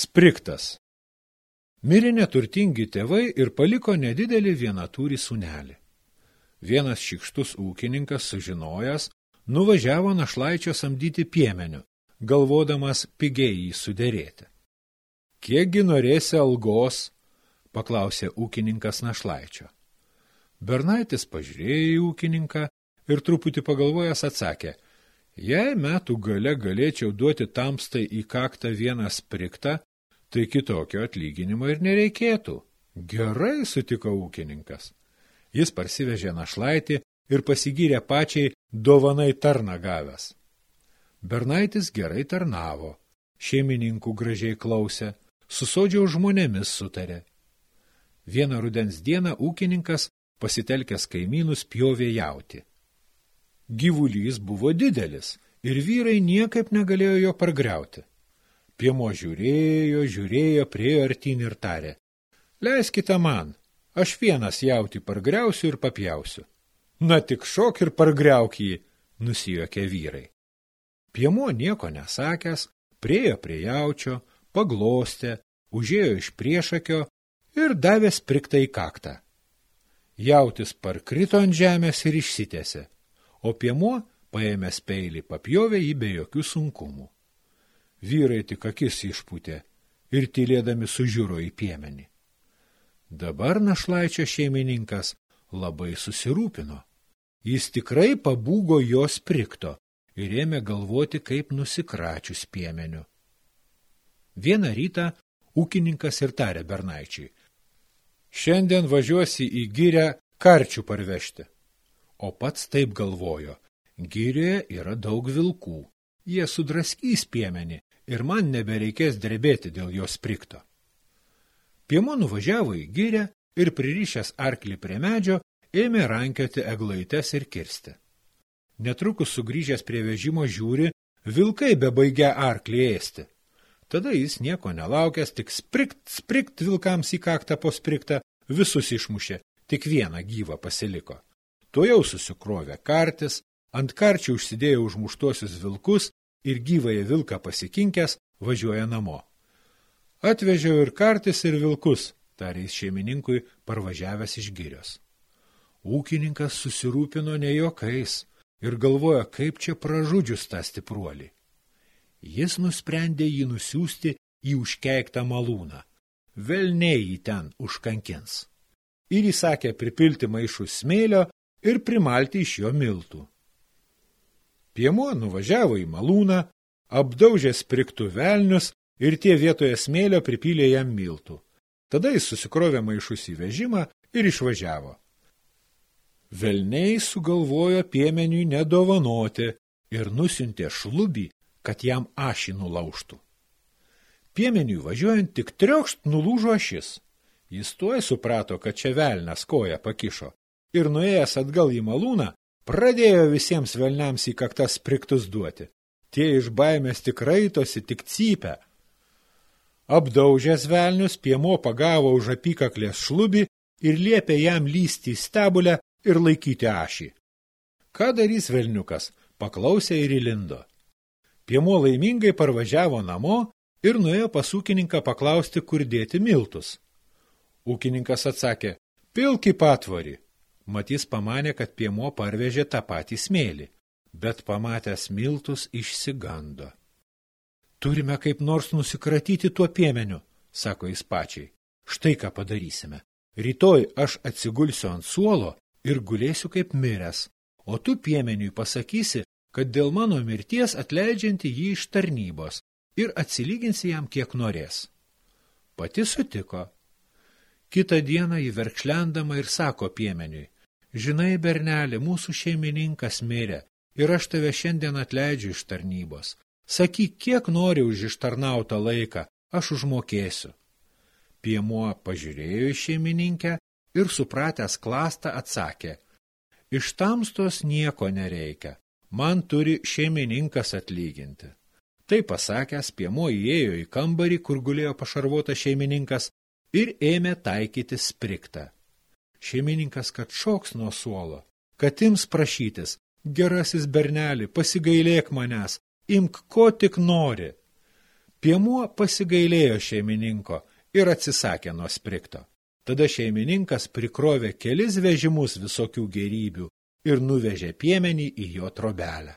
Spriktas. Mirė neturtingi tėvai ir paliko nedidelį vienatūrį sunelį. Vienas šikštus ūkininkas sužinojęs, nuvažiavo našlaičio samdyti piemenių, galvodamas pigiai jį suderėti. Kiekgi norėsi algos, paklausė ūkininkas našlaičio. Bernaitis pažiūrėjo į ūkininką ir truputį pagalvojęs atsakė, jei metų gale galėčiau duoti tamstai į kaktą vieną spriktą, tai kitokio atlyginimo ir nereikėtų. Gerai, sutiko ūkininkas. Jis parsivežė našlaitį ir pasigyrė pačiai dovanai tarną gavęs. Bernaitis gerai tarnavo, šeimininkų gražiai klausė, su sodžiau žmonėmis sutarė. Vieną rudens dieną ūkininkas pasitelkęs kaimynus pjovė jauti. Gyvulys buvo didelis ir vyrai niekaip negalėjo jo pargriauti. Piemo žiūrėjo, žiūrėjo, priejo artin ir tarė. Leiskite man, aš vienas jauti pargriausiu ir papjausiu. Na tik šok ir pargriauk jį, nusijuokė vyrai. Piemo nieko nesakęs, priejo prie jaučio, paglostė, užėjo iš priešakio ir davė spriktą į kaktą. Jautis parkrito ant žemės ir išsitėsi, o piemuo, paėmęs peilį, papjovė jį be jokių sunkumų. Vyrai tik akis išputė ir tylėdami sužiūro į piemenį. Dabar našlaičio šeimininkas labai susirūpino. Jis tikrai pabūgo jos prikto ir ėmė galvoti, kaip nusikračius piemeniu. Vieną rytą ūkininkas ir tarė Bernaičiai, Šiandien važiuosi į gyrę karčių parvežti. O pats taip galvojo. Gyrėje yra daug vilkų. Jie sudraskys piemenį ir man nebereikės drebėti dėl jos prikto. Piemo nuvažiavo į gyrę ir pririšęs arklį prie medžio ėmė rankioti eglaites ir kirsti. Netrukus sugrįžęs prie vežimo žiūri, vilkai bebaigia arklį ėsti. Tada jis nieko nelaukęs, tik sprikt, sprikt vilkams į kaktą po spriktą, visus išmušė, tik vieną gyvą pasiliko. Tuo jau susikrovė kartis, ant karčių užsidėjo užmuštuosius vilkus ir gyvąją vilką pasikinkęs važiuoja namo. Atvežiau ir kartis ir vilkus, tarė jis šeimininkui parvažiavęs iš girios. Ūkininkas susirūpino ne jokais ir galvoja, kaip čia pražudžius tą stipruolį. Jis nusprendė jį nusiųsti į užkeiktą malūną. Velniai jį ten užkankins. Ir įsakė pripilti maišų smėlio ir primalti iš jo miltų. Piemuo nuvažiavo į malūną, apdaužė spriktų velnius ir tie vietoje smėlio pripylė jam miltų. Tada jis susikrovė maišus į vežimą ir išvažiavo. Velniai sugalvojo piemeniui nedovanoti ir nusintė šlubį kad jam ašį nulauštų. Piemeniui važiuojant tik triokšt nulūžo ašis. Jis tuoj suprato, kad čia velnas koja pakišo ir nuėjęs atgal į malūną, pradėjo visiems velniams į kaktas priktus duoti. Tie iš baimės tik raitosi, tik cypia. Apdaužęs velnius, piemo pagavo už apykaklės šlubį ir liepė jam lysti į stebulę ir laikyti ašį. Ką darys velniukas? Paklausė ir įlindo. Piemuo laimingai parvažiavo namo ir nuėjo pas ūkininką paklausti, kur dėti miltus. Ūkininkas atsakė, pilk į patvorį. Matys pamanė, kad piemuo parvežė tą patį smėlį, bet pamatęs miltus išsigando. Turime kaip nors nusikratyti tuo piemeniu, sako jis pačiai. Štai ką padarysime. Rytoj aš atsigulsiu ant suolo ir gulėsiu kaip miręs, o tu piemeniui pasakysi, kad dėl mano mirties atleidžianti jį iš tarnybos ir atsilyginsi jam kiek norės. Pati sutiko. Kita dieną jį verkšlendama ir sako piemeniui, žinai, bernelė, mūsų šeimininkas mirė ir aš tave šiandien atleidžiu iš tarnybos. Sakyk, kiek nori už ištarnautą laiką, aš užmokėsiu. Piemuo pažiūrėjo į šeimininkę ir supratęs klastą atsakė, iš tamstos nieko nereikia, man turi šeimininkas atlyginti. Tai pasakęs, piemuo įėjo į kambarį, kur gulėjo pašarvotas šeimininkas ir ėmė taikyti spriktą. Šeimininkas, kad šoks nuo suolo, kad ims prašytis, gerasis berneli, pasigailėk manęs, imk ko tik nori. Piemuo pasigailėjo šeimininko ir atsisakė nuo sprikto. Tada šeimininkas prikrovė kelis vežimus visokių gerybių ir nuvežė piemenį į jo trobelę.